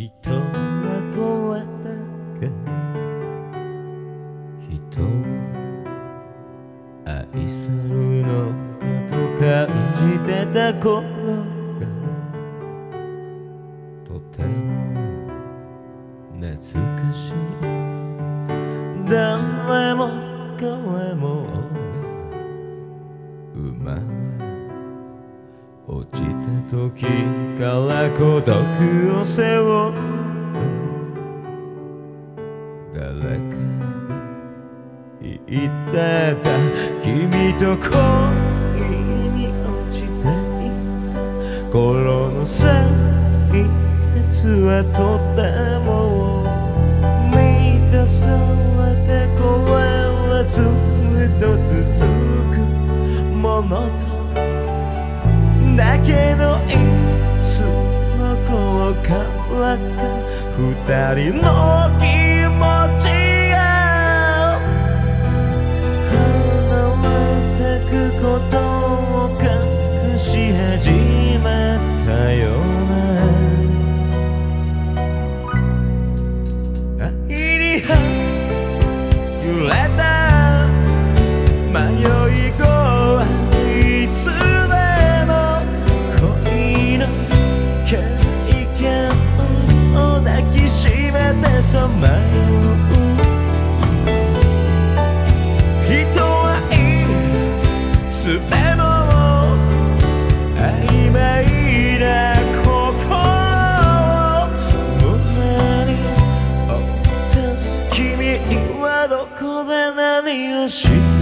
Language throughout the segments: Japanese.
人はこれだけ人を愛するのかと感じてた頃がとても懐かしい。誰も彼も生まれ落ちた時から孤独を背負う。誰かが言ってた君と恋に落ちていた。頃の生活はとても満たされてこれはずっと続く。ものとからか二人の君はどこで何をして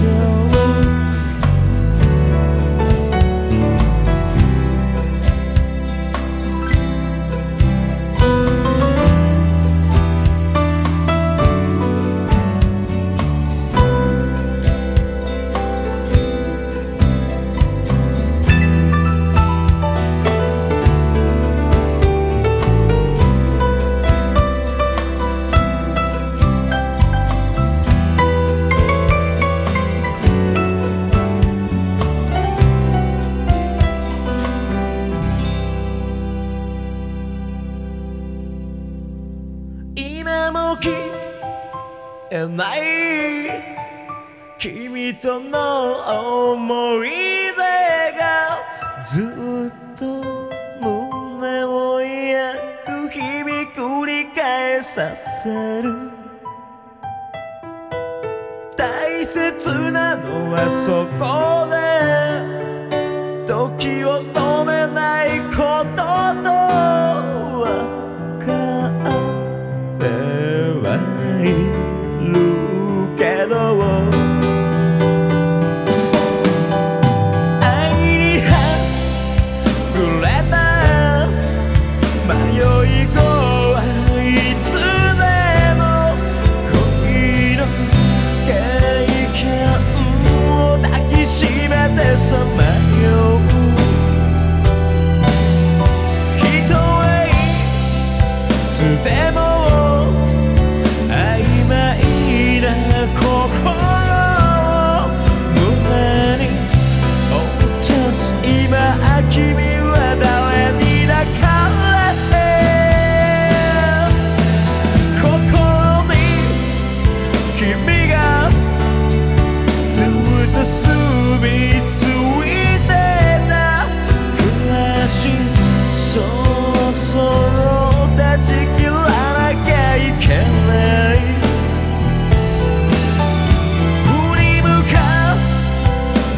えない君との思い出がずっと胸を焼く日々繰り返させる。大切なのはそこで時を止めないことと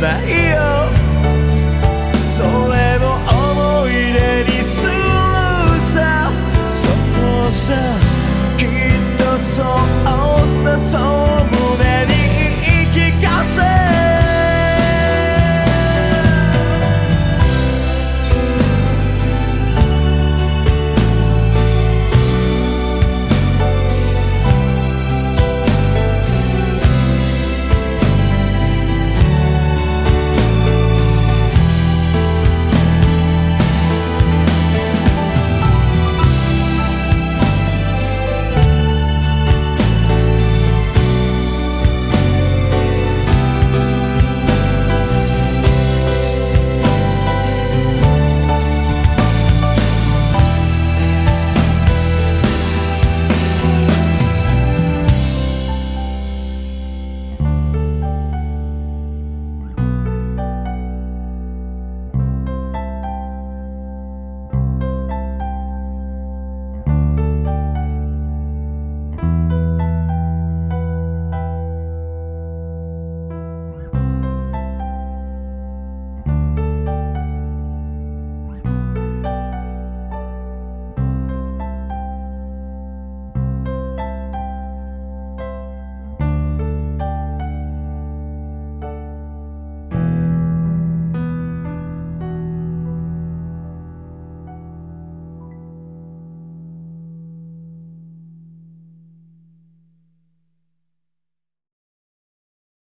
ないよ。それも思い出にするさ。そうさ。きっとそうさ。そう